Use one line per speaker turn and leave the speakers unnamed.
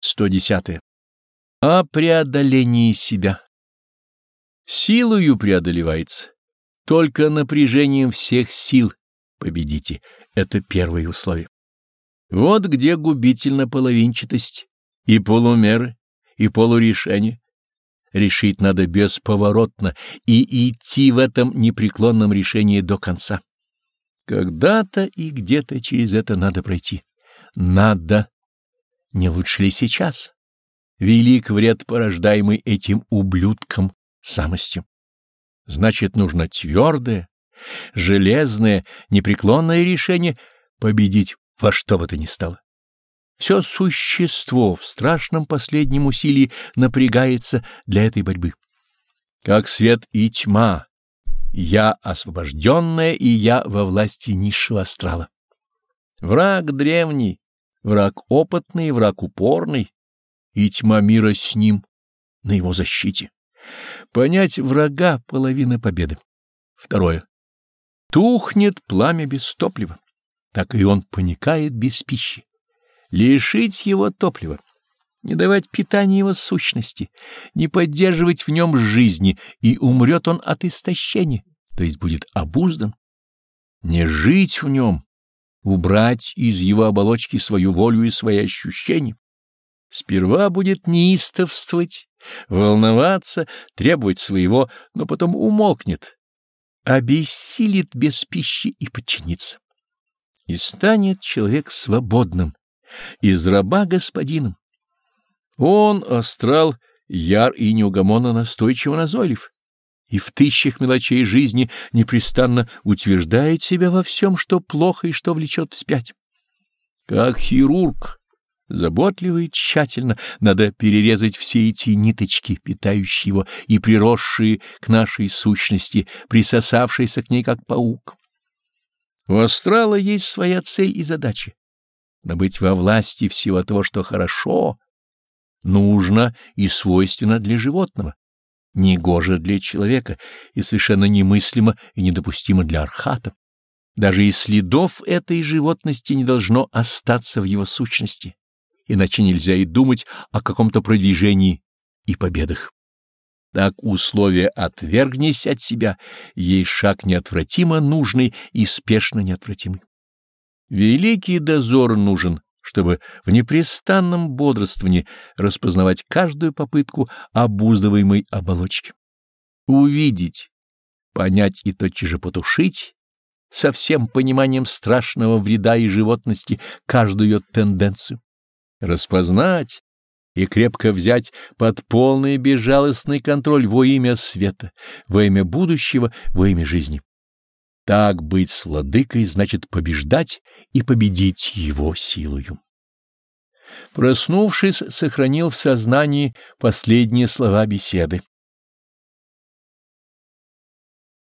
110. О преодолении себя. Силою преодолевается. Только напряжением всех сил победите. Это первое условие. Вот где губительна половинчатость и полумеры, и полурешение. Решить надо бесповоротно и идти в этом непреклонном решении до конца. Когда-то и где-то через это надо пройти. Надо не лучше ли сейчас? Велик вред, порождаемый этим ублюдком самостью. Значит, нужно твердое, железное, непреклонное решение победить во что бы то ни стало. Все существо в страшном последнем усилии напрягается для этой борьбы. Как свет и тьма, я освобожденная и я во власти низшего астрала. Враг древний, Враг опытный, враг упорный, и тьма мира с ним на его защите. Понять врага — половина победы. Второе. Тухнет пламя без топлива, так и он паникает без пищи. Лишить его топлива, не давать питания его сущности, не поддерживать в нем жизни, и умрет он от истощения, то есть будет обуздан. Не жить в нем, убрать из его оболочки свою волю и свои ощущения. Сперва будет неистовствовать, волноваться, требовать своего, но потом умолкнет, обессилит без пищи и подчинится. И станет человек свободным, из раба господином. Он, астрал, яр и неугомонно настойчиво назойлив и в тысячах мелочей жизни непрестанно утверждает себя во всем, что плохо и что влечет вспять. Как хирург, заботливо и тщательно, надо перерезать все эти ниточки, питающие его и приросшие к нашей сущности, присосавшиеся к ней как паук. У астрала есть своя цель и задача — но быть во власти всего того, что хорошо, нужно и свойственно для животного негоже для человека и совершенно немыслимо и недопустимо для архата. Даже и следов этой животности не должно остаться в его сущности, иначе нельзя и думать о каком-то продвижении и победах. Так условие «отвергнись от себя» есть шаг неотвратимо нужный и спешно неотвратимый. Великий дозор нужен чтобы в непрестанном бодрствовании распознавать каждую попытку обуздываемой оболочки. Увидеть, понять и тотчас же потушить со всем пониманием страшного вреда и животности каждую ее тенденцию. Распознать и крепко взять под полный безжалостный контроль во имя света, во имя будущего, во имя жизни. Так быть с владыкой значит побеждать и победить его силою. Проснувшись, сохранил в сознании последние слова беседы.